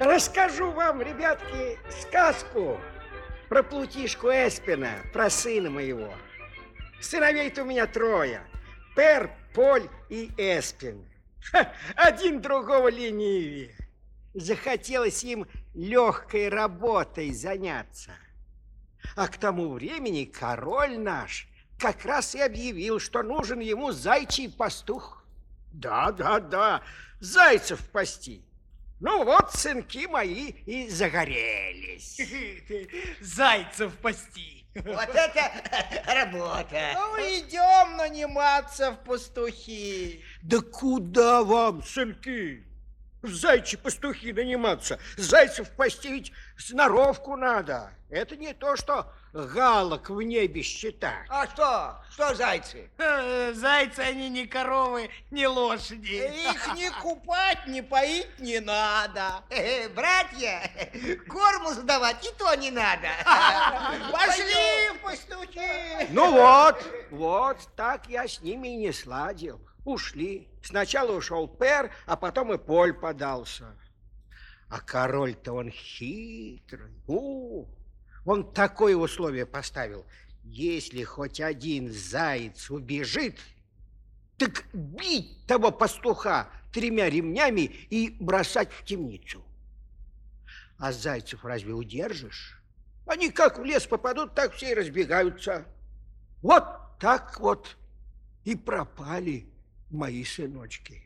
Расскажу вам, ребятки, сказку про плутишку Эспина, про сына моего. Сыновей-то у меня трое. Пер, Поль и Эспин. Ха, один другого ленивее. Захотелось им легкой работой заняться. А к тому времени король наш как раз и объявил, что нужен ему зайчий пастух. Да, да, да, зайцев пасти. Ну вот, сынки мои и загорелись. Зайцев пасти. Вот это работа. Ну, идем наниматься в пастухи. Да куда вам, сынки? В зайчи пастухи наниматься. Зайцев пасти ведь сноровку надо. Это не то, что галок в небе считать. А что? Что зайцы? Э, Зайцы они не коровы, не лошади. Их не купать, не поить не надо. Э, Братья, корму сдавать и то не надо. Пошли в пастухи. Ну вот, вот так я с ними и не сладил. Ушли. Сначала ушел Пер, а потом и Поль подался. А король-то он хитрый. У, он такое условие поставил. Если хоть один заяц убежит, так бить того пастуха тремя ремнями и бросать в темницу. А зайцев разве удержишь? Они как в лес попадут, так все и разбегаются. Вот так вот и пропали мои сыночки.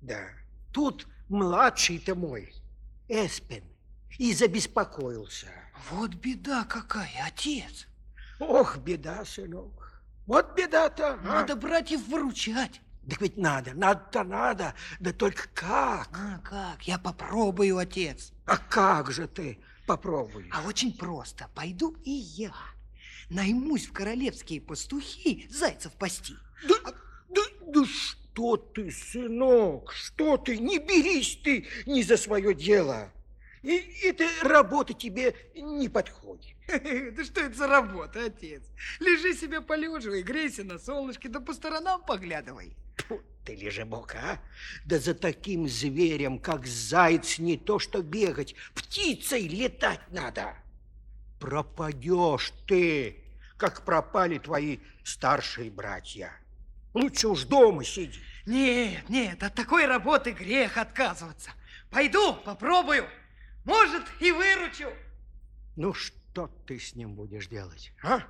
Да, тут младший-то мой, Эспен, и забеспокоился. Вот беда какая, отец. Ох, беда, сынок. Вот беда-то. а. Надо братьев выручать. Так ведь надо, надо-то надо. Да только как? А как? Я попробую, отец. А как же ты попробуй? А очень просто. Пойду и я. Наймусь в королевские пастухи зайцев пасти. Да, да, да что ты, сынок, что ты? Не берись ты ни за свое дело. И эта работа тебе не подходит. Да что это за работа, отец? Лежи себе полеживай, грейся на солнышке, да по сторонам поглядывай. Тьфу, ты лежебок, а? Да за таким зверем, как заяц, не то что бегать, птицей летать надо. Пропадешь ты, как пропали твои старшие братья. Лучше уж дома сиди. Нет, нет, от такой работы грех отказываться. Пойду, попробую. Может, и выручу. Ну, что ты с ним будешь делать, а?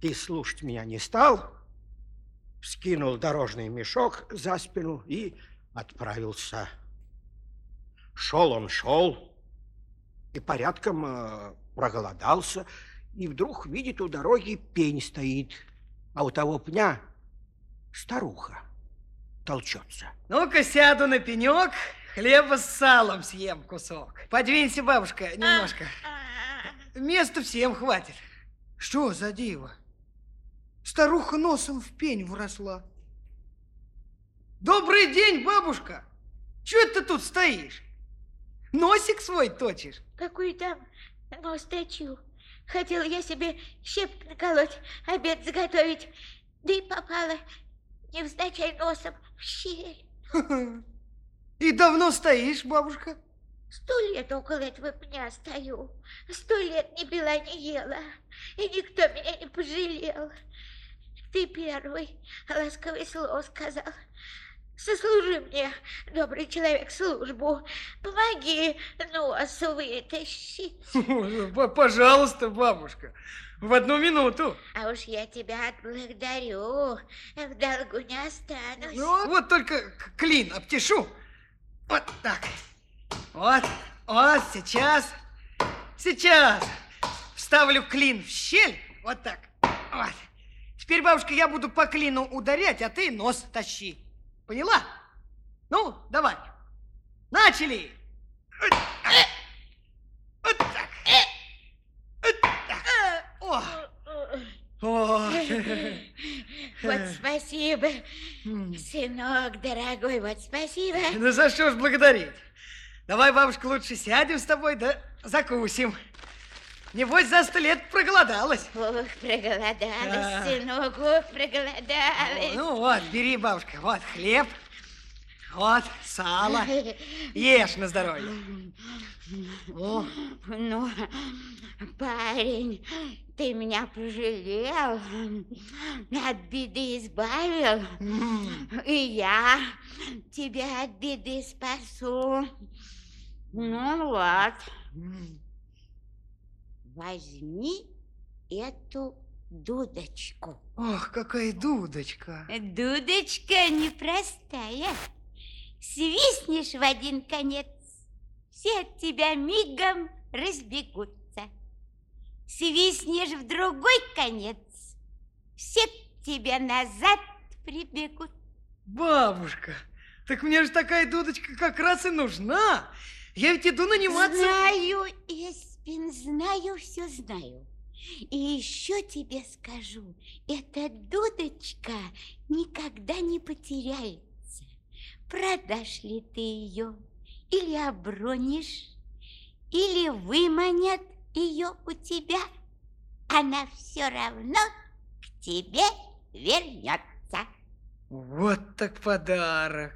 Ты слушать меня не стал? Скинул дорожный мешок за спину и отправился. Шел он, шел, и порядком э, проголодался, и вдруг видит у дороги пень стоит, а у того пня старуха толчется. Ну-ка, сяду на пенек, хлеба с салом съем кусок. Подвинься, бабушка, немножко. Места всем хватит. Что за диво? Старуха носом в пень вросла. Добрый день, бабушка! Чего ты тут стоишь? Носик свой точишь? Какой там нос точу. Хотела я себе щепки наколоть, обед заготовить. Да и попала невзначай носом в щель. И давно стоишь, бабушка? Сто лет около этого пня стою. Сто лет ни пила, ни ела. И никто меня не пожалел. Ты первый ласковое слово сказал. Сослужи мне, добрый человек, службу. Помоги нос вытащить. Пожалуйста, бабушка, в одну минуту. А уж я тебя отблагодарю. В долгу не останусь. Ну, вот только клин обтешу. Вот так. Вот, вот, сейчас, сейчас. Вставлю клин в щель. Вот так. Вот. Теперь, бабушка, я буду по клину ударять, а ты нос тащи. Поняла? Ну, давай. Начали. Вот так. Вот так. Вот так. О, Вот спасибо, сынок дорогой, вот спасибо. Ну за что ж благодарить? Давай, бабушка, лучше сядем с тобой, да закусим. Небось, за сто лет проголодалась. Ох, проголодалась, Да. сынок, ох, проголодалась. Ну вот, бери, бабушка, вот хлеб, вот сало. Ешь на здоровье. О, Ну, парень, ты меня пожалел, от беды избавил, и я тебя от беды спасу. Ну вот, возьми эту дудочку. Ох, какая дудочка. Дудочка непростая. Свистнешь в один конец, все от тебя мигом разбегутся. Свистнешь в другой конец, все к тебе назад прибегут. Бабушка, так мне же такая дудочка как раз и нужна. Я ведь иду наниматься. Знаю, Эспин, знаю, все знаю. И еще тебе скажу, эта дудочка никогда не потеряется. Продашь ли ты ее, или обронишь, или выманят ее у тебя, она все равно к тебе вернется. Вот так подарок.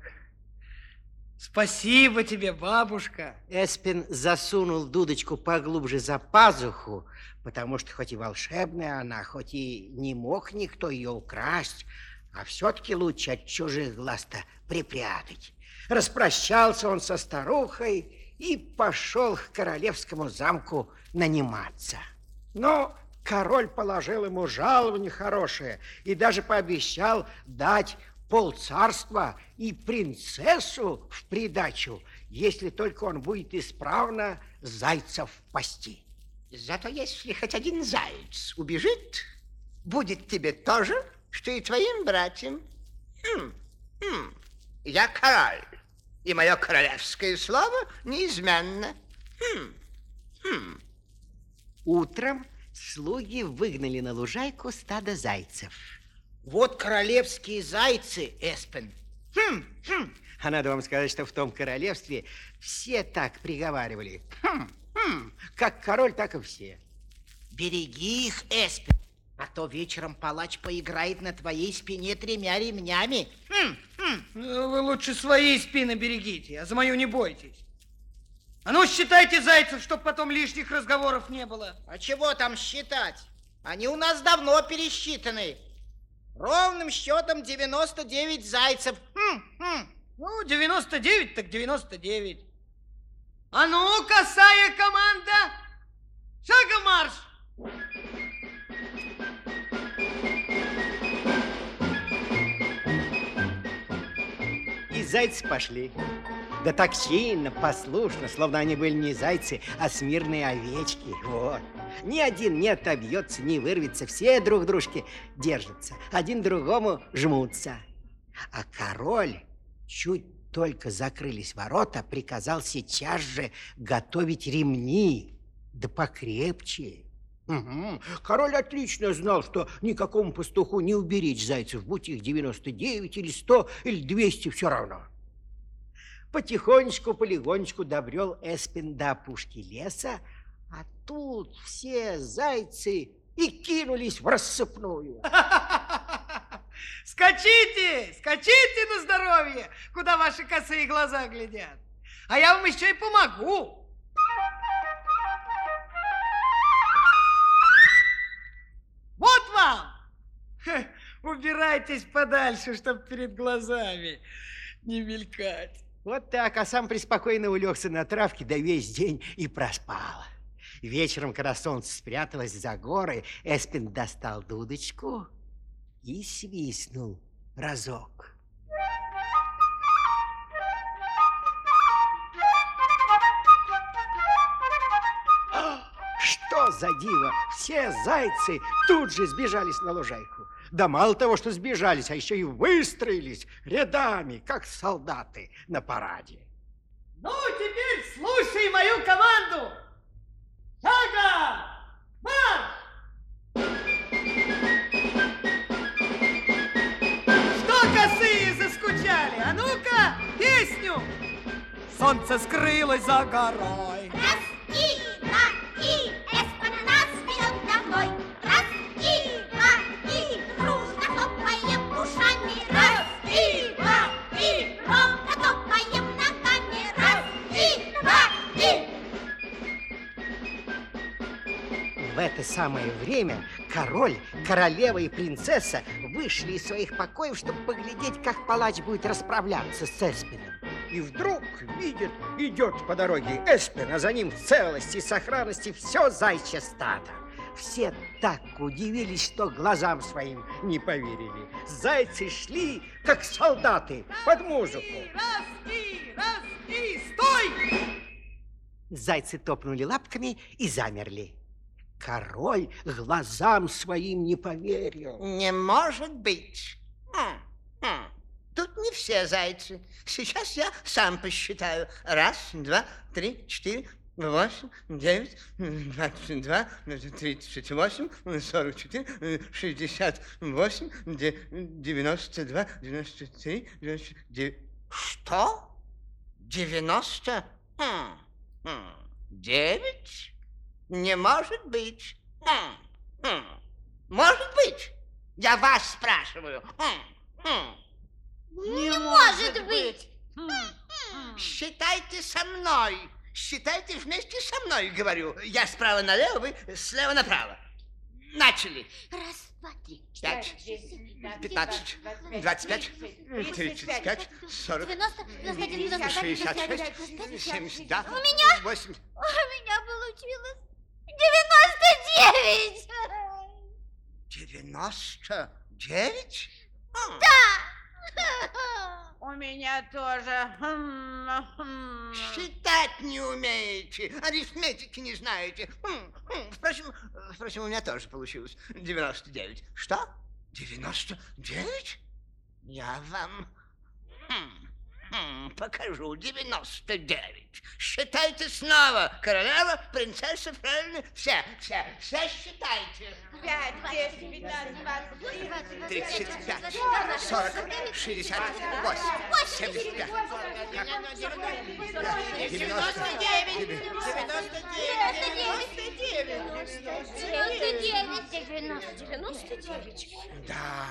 Спасибо тебе, бабушка. Эспин засунул дудочку поглубже за пазуху, потому что хоть и волшебная она, хоть и не мог никто ее украсть, а все-таки лучше от чужих глаз-то припрятать. Распрощался он со старухой и пошел к королевскому замку наниматься. Но король положил ему жалование хорошее и даже пообещал дать полцарства и принцессу в придачу, если только он будет исправно зайцев пасти. Зато если хоть один заяц убежит, будет тебе то же, что и твоим братьям. Хм, хм. Я король, и мое королевское слово неизменно. Хм, хм. Утром слуги выгнали на лужайку стадо зайцев. Вот королевские зайцы, Эспен. Хм, хм. А надо вам сказать, что в том королевстве все так приговаривали. Хм, хм. Как король, так и все. Береги их, Эспен, а то вечером палач поиграет на твоей спине тремя ремнями. Хм, хм. Вы лучше свои спины берегите, а за мою не бойтесь. А ну, считайте зайцев, чтоб потом лишних разговоров не было. А чего там считать? Они у нас давно пересчитаны. Ровным счетом 99 зайцев. Хм, хм. Ну, 99 так 99. А ну, косая команда! Шагом марш! И зайцы пошли. Да так чинно, послушно, словно они были не зайцы, а смирные овечки. Вот. Ни один не отобьется, не вырвется, все друг дружки держатся, один другому жмутся. А король, чуть только закрылись ворота, приказал сейчас же готовить ремни, да покрепче. Мгм. Король отлично знал, что никакому пастуху не уберечь зайцев, будь их 99 или 100 или 200, все равно. Потихонечку, полегонечку добрел Эспин до опушки леса, а тут все зайцы и кинулись в рассыпную. Скачите, скачите на здоровье, куда ваши косые глаза глядят. А я вам еще и помогу. Вот вам! Убирайтесь подальше, чтоб перед глазами не мелькать. Вот так, а сам преспокойно улегся на травке, да весь день и проспал. Вечером, когда солнце спряталось за горы, Эспин достал дудочку и свистнул разок. Что за диво! Все зайцы тут же сбежались на лужайку. Да мало того, что сбежались, а еще и выстроились рядами, как солдаты на параде. Ну, теперь слушай мою команду. шага, Марш! Что косые заскучали? А ну-ка, песню! Солнце скрылось за горой. Раз самое время король, королева и принцесса вышли из своих покоев, чтобы поглядеть, как палач будет расправляться с Эспином. И вдруг видит, идет по дороге Эспин, а за ним в целости и сохранности все зайчье стадо. Все так удивились, что глазам своим не поверили. Зайцы шли, как солдаты, под музыку. Раз и, раз и, стой! Зайцы топнули лапками и замерли. Король глазам своим не поверил. Не может быть. Хм, хм. Тут не все зайцы. Сейчас я сам посчитаю. Раз, два, три, четыре, восемь, девять, двадцать два, тридцать восемь, сорок четыре, шестьдесят восемь, девяносто два, девяносто три, девяносто девять. Что? Девяносто? Хм, хм. Девять? Не может быть. Может быть. Я вас спрашиваю. Хм. Не может быть! Считайте со мной. Считайте вместе со мной, говорю. Я справа налево, вы слева направо. Начали. Раз, два, три, Пять, пятнадцать, двадцать пять, тридцать пять, сорок, шестьдесят шесть, семьдесят, У меня? У меня получилось девяносто девять! Девяносто девять? Хм. У меня тоже. Считать не умеете, арифметики не знаете. Хм, хм. Впрочем, впрочем, у меня тоже получилось 99. Что? 99? Я вам хм, покажу 99. Считайте снова. Королева, принцесса, правильно? Все, все, все считайте. Пять, десять, пятнадцать, двадцать, тридцать. 35, 40, 68, 75, 90, Девяносто девять, девяносто девять. Девяносто девять! Девяносто девять! Да.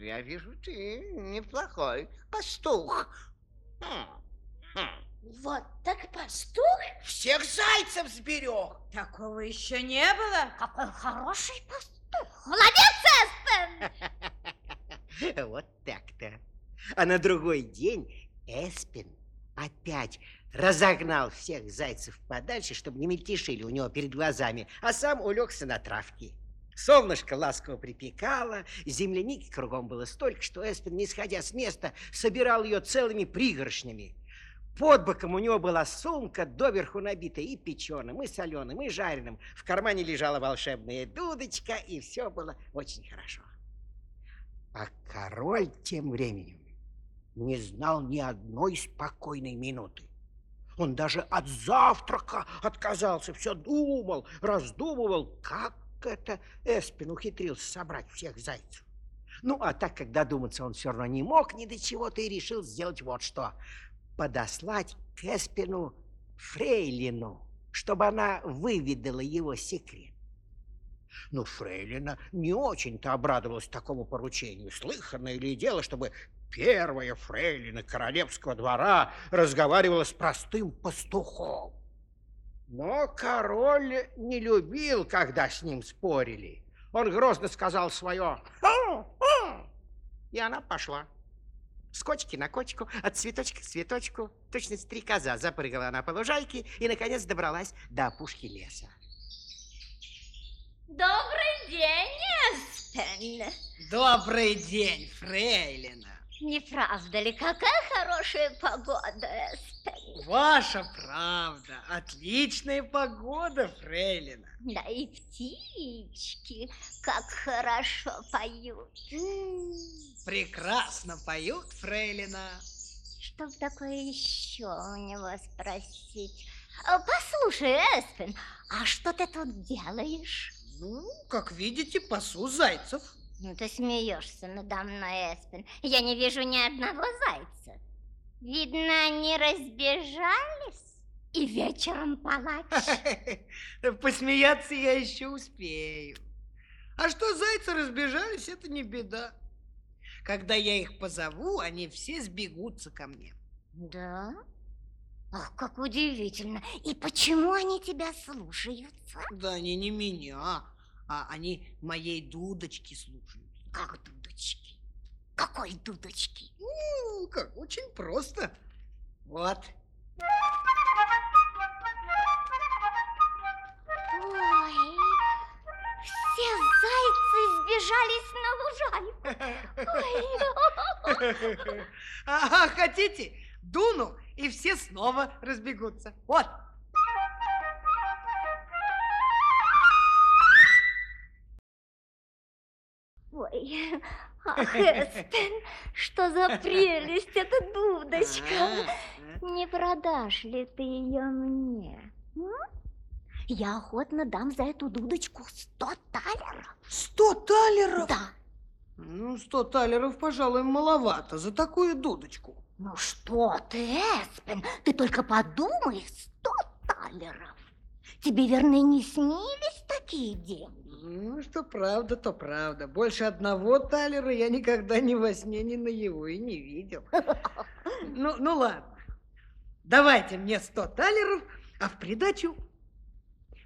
Я вижу, ты неплохой пастух. Хм, хм. Вот так пастух? Всех зайцев сберег. Такого еще не было. Какой хороший пастух! Молодец, Эспен! Вот так-то. А на другой день Эспин опять разогнал всех зайцев подальше, чтобы не мельтешили у него перед глазами, а сам улегся на травке. Солнышко ласково припекало, земляники кругом было столько, что Эспин, не сходя с места, собирал ее целыми пригоршнями. Под боком у него была сумка, доверху набитая и печеным, и соленым, и жареным. В кармане лежала волшебная дудочка, и все было очень хорошо. А король тем временем не знал ни одной спокойной минуты. Он даже от завтрака отказался, все думал, раздумывал, как это Эспин ухитрился собрать всех зайцев. Ну, а так как додуматься он все равно не мог ни до чего-то и решил сделать вот что. Подослать к Эспину Фрейлину, чтобы она выведала его секрет. Ну, Фрейлина не очень-то обрадовалась такому поручению. Слыханное ли дело, чтобы первая фрейлина королевского двора разговаривала с простым пастухом? Но король не любил, когда с ним спорили. Он грозно сказал свое и она пошла. С кочки на кочку, от цветочка к цветочку, точно стрекоза запрыгала она по лужайке и, наконец, добралась до опушки леса. Добрый день, Эспен! Добрый день, Фрейлина. Не правда ли, какая хорошая погода, Эспен? Ваша правда. Отличная погода, Фрейлина. Да и птички, как хорошо поют. Прекрасно поют, Фрейлина. Что б такое еще у него спросить? Э, Послушай, Эспен, а что ты тут делаешь? Ну, как видите, пасу зайцев. Ну, ты смеешься надо мной, Эспен. Я не вижу ни одного зайца. Видно, они разбежались и вечером палач. Посмеяться я еще успею. А что зайцы разбежались, это не беда. Когда я их позову, они все сбегутся ко мне. Да? Ах, как удивительно. И почему они тебя слушаются? Да они не меня, а они моей дудочки слушают. Как дудочки? Какой дудочки? Ну, как, очень просто. Вот. Ой, все зайцы сбежались на лужайку. Ой. А, хотите? Дуну, и все снова разбегутся. Вот. Ой, ах, Эспен, что за прелесть эта дудочка. Не продашь ли ты ее мне? м? Я охотно дам за эту дудочку сто талеров. Сто талеров? Да. Ну, сто талеров, пожалуй, маловато за такую дудочку. Ну что ты, Эспен, ты только подумай, сто талеров. Тебе, верно, не снились такие деньги? Ну, что правда, то правда. Больше одного талера я никогда ни во сне, ни наяву и не видел. Ну, ну ладно. Давайте мне сто талеров, а в придачу...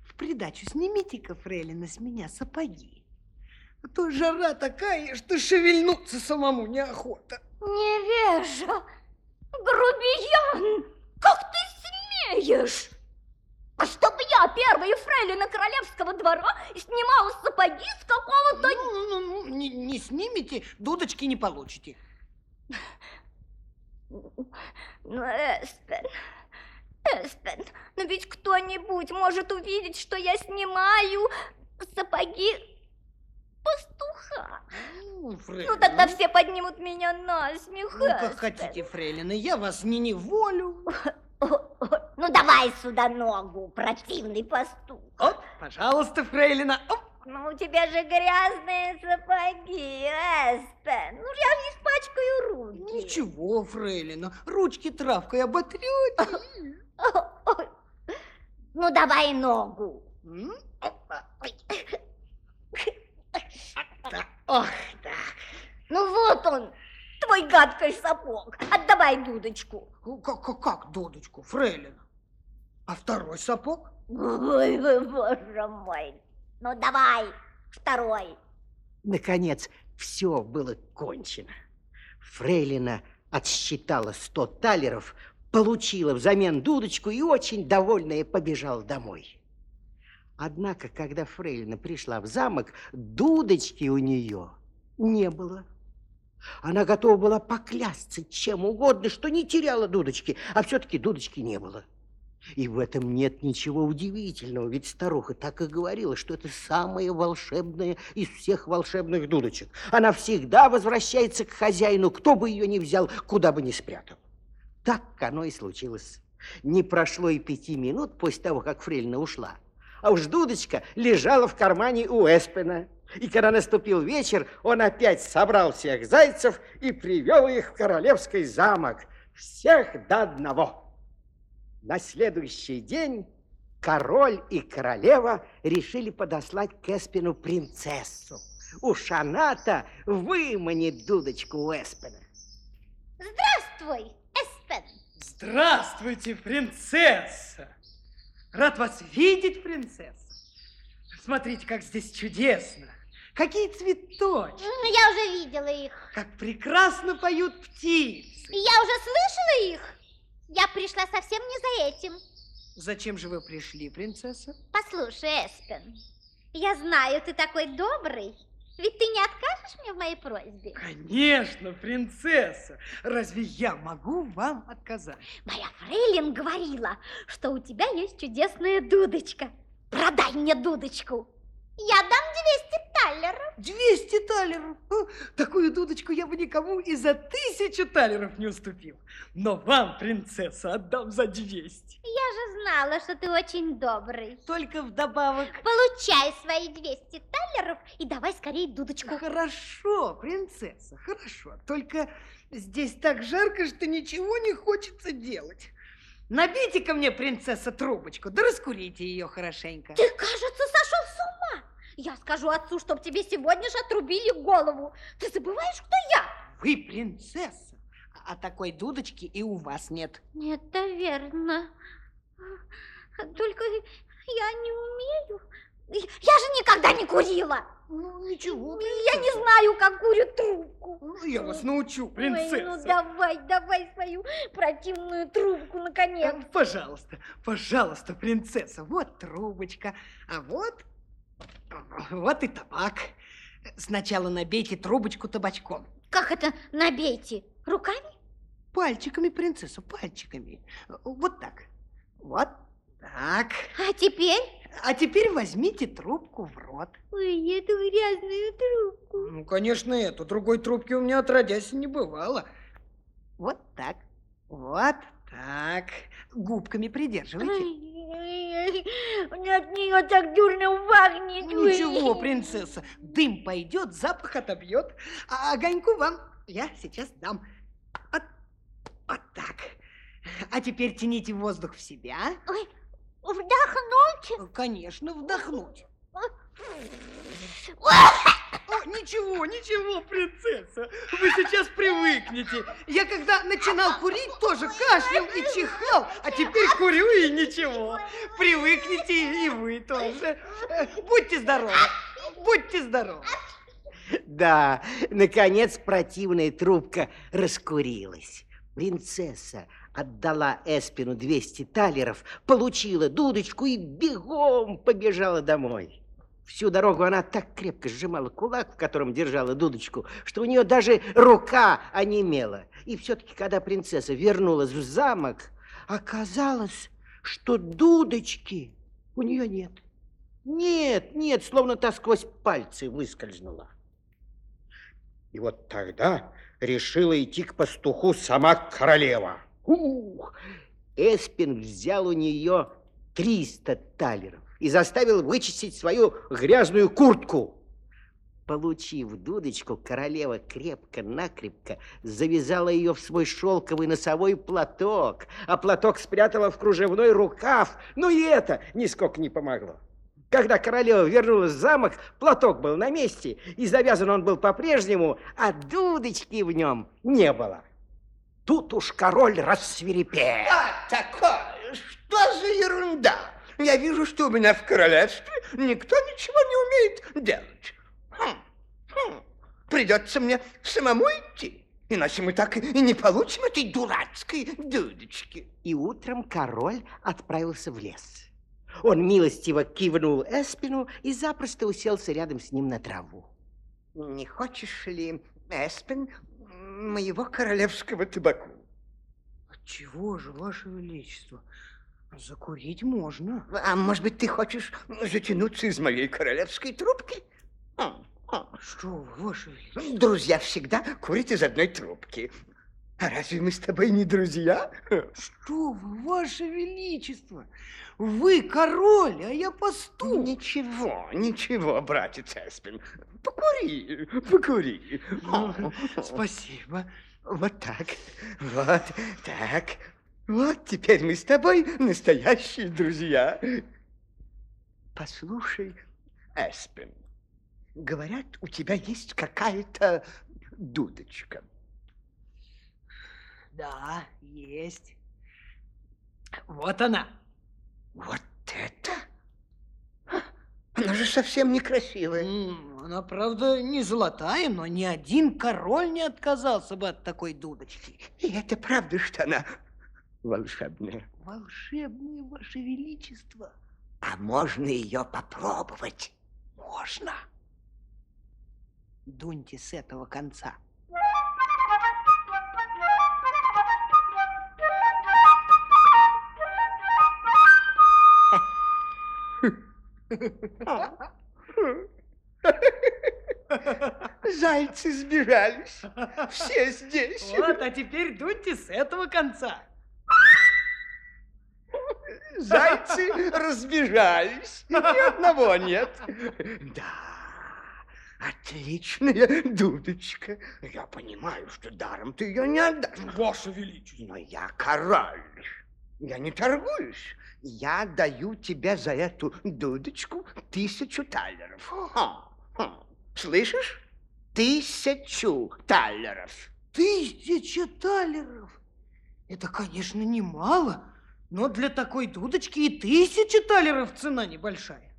В придачу снимите-ка, фрейлина, с меня сапоги. А то жара такая, что шевельнуться самому неохота. Невежа, грубиян, как ты смеешь? А чтобы я, первая фрейлина королевского двора, снимала сапоги с какого-то... Ну, ну, ну, не, не снимете, дудочки не получите. Ну, Эспен, Эспен, но ведь кто-нибудь может увидеть, что я снимаю сапоги пастуха. Ну, фрейлина, Ну, тогда все поднимут меня на смех, Ну, как хотите, фрейлина, я вас не неволю. Ну, давай сюда ногу, противный пастух. Оп, пожалуйста, фрейлина. Оп. Ну, у тебя же грязные сапоги, Эспен. Ну, я испачкаю руки. Ничего, фрейлина, ручки травкой оботрете. Ой. Ну, давай ногу. Ох, так. Ну, вот он, твой гадкий сапог. Отдавай дудочку. Ну, Как, как, как, дудочку, фрейлина? А второй сапог? Ой, боже мой. Ну, давай, второй. Наконец, все было кончено. Фрейлина отсчитала сто талеров, получила взамен дудочку и очень довольная побежала домой. Однако, когда Фрейлина пришла в замок, дудочки у нее не было. Она готова была поклясться чем угодно, что не теряла дудочки, а все-таки дудочки не было. И в этом нет ничего удивительного, ведь старуха так и говорила, что это самая волшебная из всех волшебных дудочек. Она всегда возвращается к хозяину, кто бы ее ни взял, куда бы ни спрятал. Так оно и случилось. Не прошло и пяти минут после того, как Фрельна ушла, а уж дудочка лежала в кармане у Эспена. И когда наступил вечер, он опять собрал всех зайцев и привел их в королевский замок. Всех до одного. На следующий день король и королева решили подослать к Эспину принцессу. Уж она-то выманит дудочку у Эспена. Здравствуй, Эспен. Здравствуйте, принцесса! Рад вас видеть, принцесса. Смотрите, как здесь чудесно. Какие цветочки, Ну, я уже видела их. как прекрасно поют птицы. Я уже слышала их. Я пришла совсем не за этим. Зачем же вы пришли, принцесса? Послушай, Эспен, я знаю, ты такой добрый. Ведь ты не откажешь мне в моей просьбе? Конечно, принцесса. Разве я могу вам отказать? Моя фрейлин говорила, что у тебя есть чудесная дудочка. Продай мне дудочку. Я дам 200 талеров. 200 талеров. Такую дудочку я бы никому и за тысячу талеров не уступил. Но вам, принцесса, отдам за 200. Я же знала, что ты очень добрый. Только вдобавок. Получай свои 200 талеров и давай скорее дудочку. Хорошо, принцесса, хорошо. Только здесь так жарко, что ничего не хочется делать. Набейте ко мне, принцесса, трубочку, да раскурите ее хорошенько. Ты, кажется, сошел с ума. Я скажу отцу, чтоб тебе сегодня же отрубили голову. Ты забываешь, кто я? Вы принцесса, а такой дудочки и у вас нет. Это верно. Только я не умею. Я же никогда не курила. Ну, ничего, Я не знаю, как курят трубку. Ну, я вас научу, Ой, ну принцесса. давай, давай свою противную трубку, наконец. Э, Пожалуйста, пожалуйста, принцесса, вот трубочка, а вот, вот и табак. Сначала набейте трубочку табачком. Как это набейте? Руками? Пальчиками, принцесса, пальчиками. Вот так. Вот так. А теперь? А теперь возьмите трубку в рот. Ой, эту грязную трубку. Ну, конечно, эту. Другой трубки у меня отродясь не бывало. Вот так. Вот так. Губками придерживайте. Мне от нее так дурно пахнет. Ничего, принцесса, дым пойдет, запах отобьет, а огоньку вам я сейчас дам. Вот, вот так. А теперь тяните воздух в себя. Ой, вдохнуть? Конечно, вдохнуть. О, ничего, ничего, принцесса, вы сейчас привыкнете. Я когда начинал курить, тоже кашлял и чихал, а теперь курю и ничего. Привыкните и вы тоже. Э, Будьте здоровы, будьте здоровы. Да, наконец противная трубка раскурилась. Принцесса отдала Эспину 200 талеров, получила дудочку и бегом побежала домой. Всю дорогу она так крепко сжимала кулак, в котором держала дудочку, что у нее даже рука онемела. И все-таки, когда принцесса вернулась в замок, оказалось, что дудочки у нее нет. Нет, нет, словно та сквозь пальцы выскользнула. И вот тогда решила идти к пастуху сама королева. Ух! Эспин взял у нее 300 талеров и заставил вычистить свою грязную куртку. Получив дудочку, королева крепко-накрепко завязала ее в свой шелковый носовой платок, а платок спрятала в кружевной рукав. Но и это нисколько не помогло. Когда королева вернулась в замок, платок был на месте, и завязан он был по-прежнему, а дудочки в нем не было. Тут уж король рассверепел. А такое? Что за ерунда? Я вижу, что у меня в королевстве никто ничего не умеет делать. Хм, хм. Придется мне самому идти, иначе мы так и не получим этой дурацкой дудочки. И утром король отправился в лес. Он милостиво кивнул Эспину и запросто уселся рядом с ним на траву. Не хочешь ли, Эспен, моего королевского табаку? Чего же, ваше величество, закурить можно. А может быть, ты хочешь затянуться из моей королевской трубки? Что вы, ваше величество? Друзья всегда курят из одной трубки. А разве мы с тобой не друзья? Что вы, ваше величество? Вы король, а я пастух. Ничего, ничего, братец Эспин. Покури, покури. Ну, Спасибо. Вот так, вот так. Вот теперь мы с тобой настоящие друзья. Послушай, Эспин, говорят, у тебя есть какая-то дудочка. Да, есть. Вот она. Вот это? Она же совсем некрасивая. Она, правда, не золотая, но ни один король не отказался бы от такой дудочки. И это правда, что она волшебная. Волшебное, ваше величество. А можно ее попробовать? Можно. Дуньте с этого конца. Зайцы сбежались. Все здесь. Вот, а теперь дуньте с этого конца. Зайцы разбежались. Ни одного нет. Да, отличная дудочка. Я понимаю, что даром ты ее не отдашь. Ваше Величество. Но я король. Я не торгуюсь. Я даю тебе за эту дудочку тысячу талеров. Ха, ха. Слышишь? Тысячу талеров. Тысяча талеров. Это, конечно, немало, но для такой дудочки и тысяча талеров цена небольшая.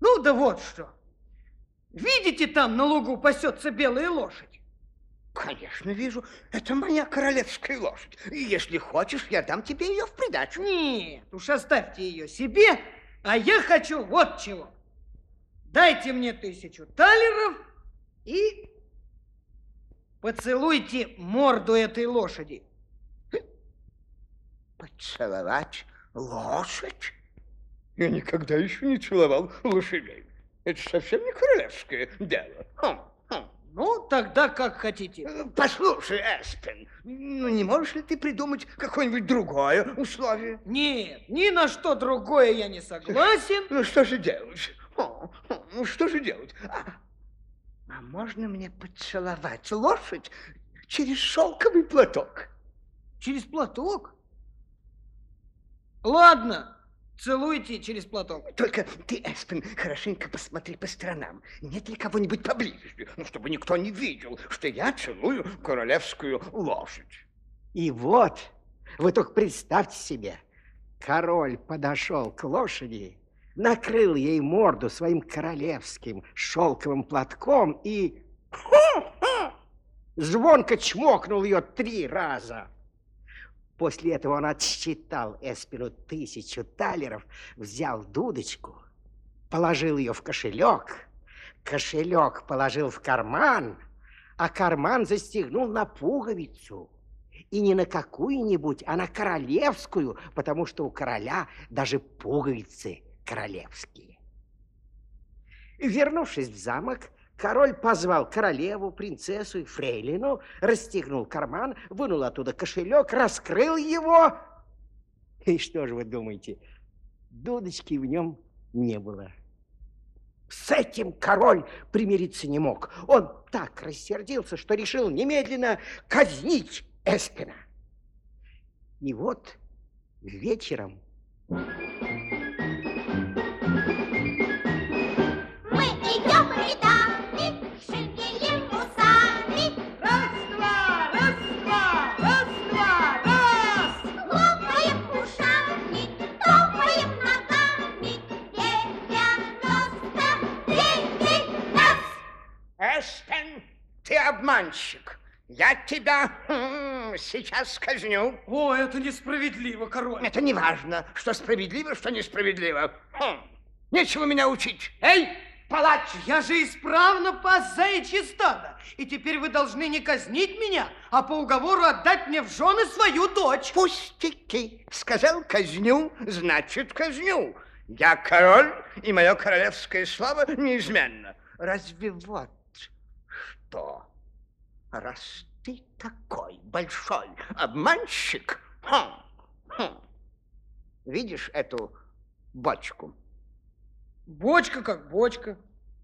Ну да вот что. Видите, там на лугу пасется белая лошадь? Конечно, вижу. Это моя королевская лошадь. И если хочешь, я дам тебе ее в придачу. Нет, уж оставьте ее себе, а я хочу вот чего. Дайте мне тысячу талеров и поцелуйте морду этой лошади. Поцеловать лошадь? Я никогда еще не целовал лошадей. Это совсем не королевское дело. Ну, тогда как хотите. Э, Послушай, Эспен, ну не можешь ли ты придумать какое-нибудь другое условие? Нет, ни на что другое я не согласен. Ну что же делать? О, Ну что же делать? А, а можно мне поцеловать лошадь через шелковый платок? Через платок? Ладно, целуйте через платок. Только ты, Эспен, хорошенько посмотри по сторонам. Нет ли кого-нибудь поблизости? Ну, чтобы никто не видел, что я целую королевскую лошадь. И вот, вы только представьте себе, король подошел к лошади, накрыл ей морду своим королевским шелковым платком и звонко чмокнул ее три раза. После этого он отсчитал Эспину тысячу талеров, взял дудочку, положил ее в кошелек, кошелек положил в карман, а карман застегнул на пуговицу. И не на какую-нибудь, а на королевскую, потому что у короля даже пуговицы королевские. Вернувшись в замок, король позвал королеву, принцессу и фрейлину, расстегнул карман, вынул оттуда кошелек, раскрыл его. И что же вы думаете? Дудочки в нем не было. С этим король примириться не мог. Он так рассердился, что решил немедленно казнить Эспина. И вот вечером Мы Эспен, ты обманщик. Я тебя м, сейчас казню. О, это несправедливо, король. Это не важно, что справедливо, что несправедливо. Хм, Нечего меня учить. Эй, палач! Я же исправно пас заячье и теперь вы должны не казнить меня, а по уговору отдать мне в жены свою дочь. Пустяки. Сказал казню, значит казню. Я король, и мое королевская слава неизменна. Разве вот что? Раз ты такой большой обманщик, хм, хм, видишь эту бочку? Бочка как бочка.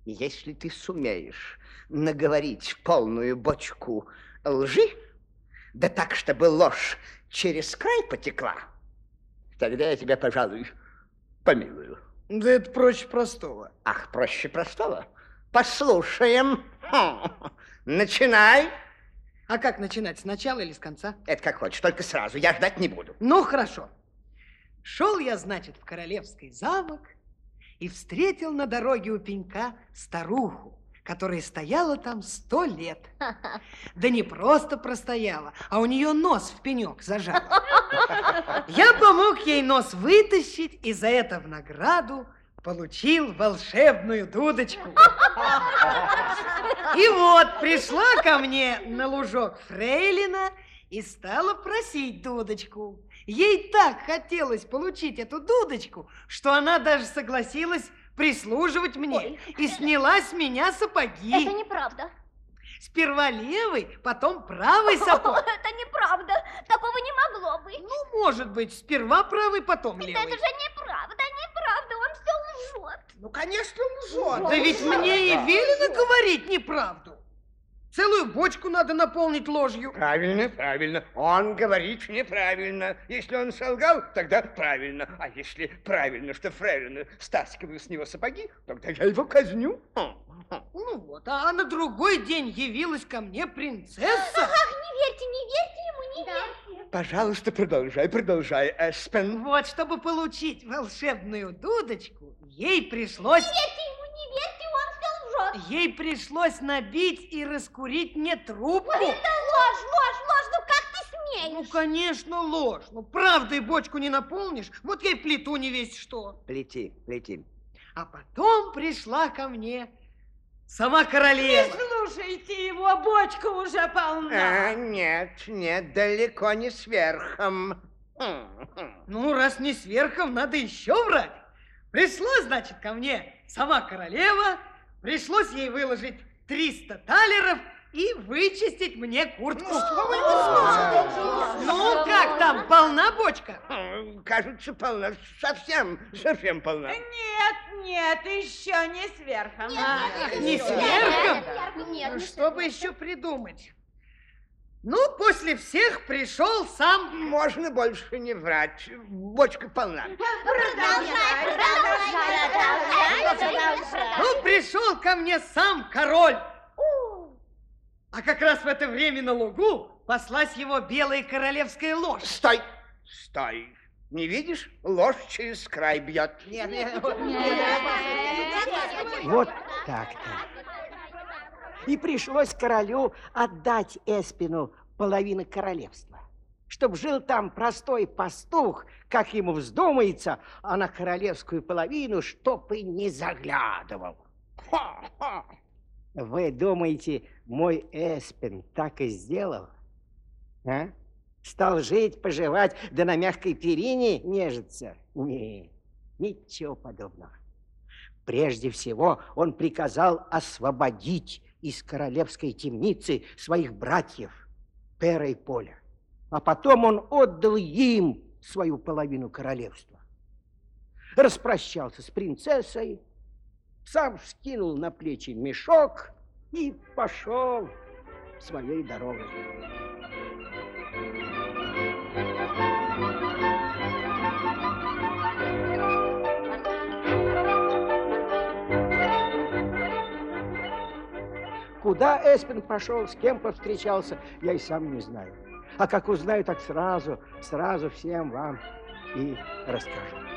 Если ты сумеешь наговорить полную бочку лжи, да так, чтобы ложь через край потекла, тогда я тебя, пожалуй, помилую. Да это проще простого. Ах, проще простого. Послушаем. Хм. Начинай. А как начинать, сначала или с конца? Это как хочешь, только сразу. Я ждать не буду. Ну, хорошо. Шел я, значит, в королевский замок и встретил на дороге у пенька старуху, которая стояла там сто лет. Да не просто простояла, а у нее нос в пенек зажал. Я помог ей нос вытащить, и за это в награду получил волшебную дудочку. И вот пришла ко мне на лужок Фрейлина и стала просить дудочку. Ей так хотелось получить эту дудочку, что она даже согласилась прислуживать мне Ой. и сняла с меня сапоги. Это неправда. Сперва левый, потом правый сапог. Это неправда. Такого не могло быть. Ну, может быть, сперва правый, потом Да это левый. же неправда, неправда. Он все лжет. Ну, конечно, лжет. Да ведь мне и велено говорить неправду. Целую бочку надо наполнить ложью. Правильно, правильно. Он говорит неправильно. Если он солгал, тогда правильно. А если правильно, что фрейлины стаскиваю с него сапоги, тогда я его казню. Хм, хм. Ну вот, а на другой день явилась ко мне принцесса. Не верьте, не верьте ему, не верьте. Пожалуйста, продолжай, продолжай, Эспен. Вот, чтобы получить волшебную дудочку, ей пришлось... Верьте ему, не верьте, он все лжет. Ей пришлось набить и раскурить мне трубку. Это ложь, ложь, ложь. Ну как ты Ну, смеешь? конечно, ложь. Ну, правдой бочку не наполнишь, вот я и плиту не весь что. Плети, плети. А потом пришла ко мне сама королева. Слушайте его, бочка уже полна. А, нет, нет, далеко не сверхом. Ну, раз не сверхом, надо еще брать. Пришла, значит, ко мне сама королева, пришлось ей выложить 300 талеров и вычистить мне куртку. Ну, как там, полна бочка? Хм, Кажется, полна, совсем, совсем полна. Нет, нет, еще не сверхом. Ах, не Нет, сверхом? нет, Ну, не что бы еще придумать? Ну, после всех пришел сам... Можно больше не врать. Бочка полна. Продолжай, продолжай, продолжай. Ну, пришел ко мне сам король. А как раз в это время на лугу паслась его белая королевская ложь. Стой! Стой! Не видишь? Ложь через край бьет. Вот так-то. И пришлось королю отдать Эспину половину королевства, чтоб жил там простой пастух, как ему вздумается, а на королевскую половину чтоб и не заглядывал. Ха-ха. Вы думаете, мой Эспин так и сделал? А? Стал жить, поживать, да на мягкой перине нежиться? Не, ничего подобного. Прежде всего он приказал освободить из королевской темницы своих братьев Пера и Поля. А потом он отдал им свою половину королевства. Распрощался с принцессой, сам скинул на плечи мешок и пошел своей дорогой. Куда Эспин пошел, с кем повстречался, я и сам не знаю. А как узнаю, так сразу, сразу всем вам и расскажу.